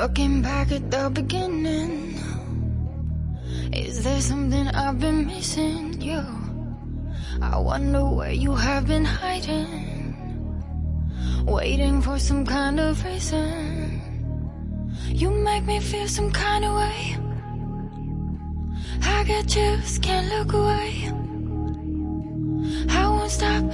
Looking back at the beginning Is there something I've been missing? You I wonder where you have been hiding. Waiting for some kind of reason. You make me feel some kind of way. I get chills, can't look away. I won't stop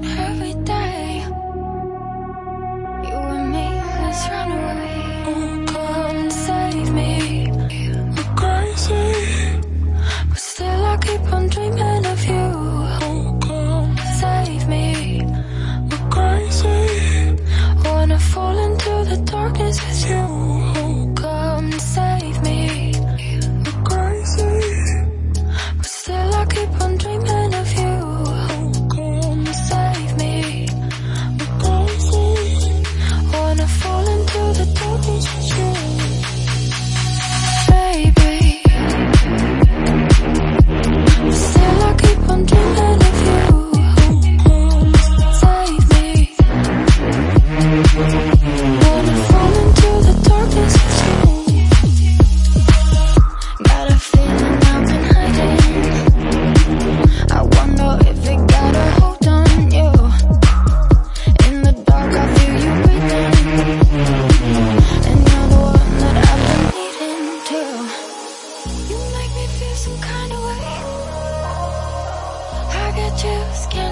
just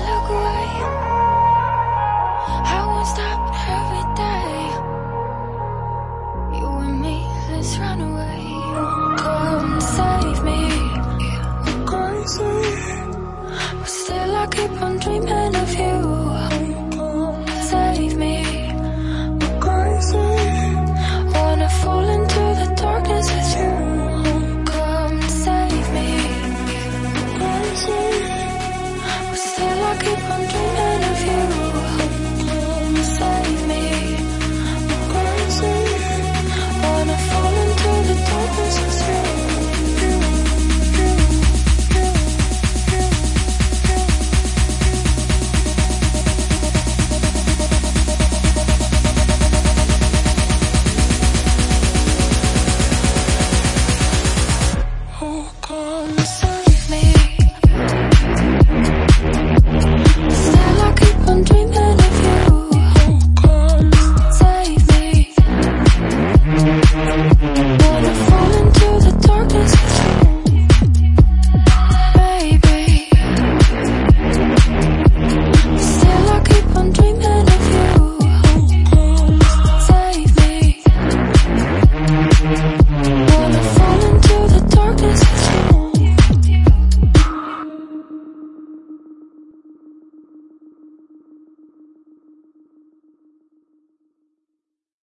keep on dreaming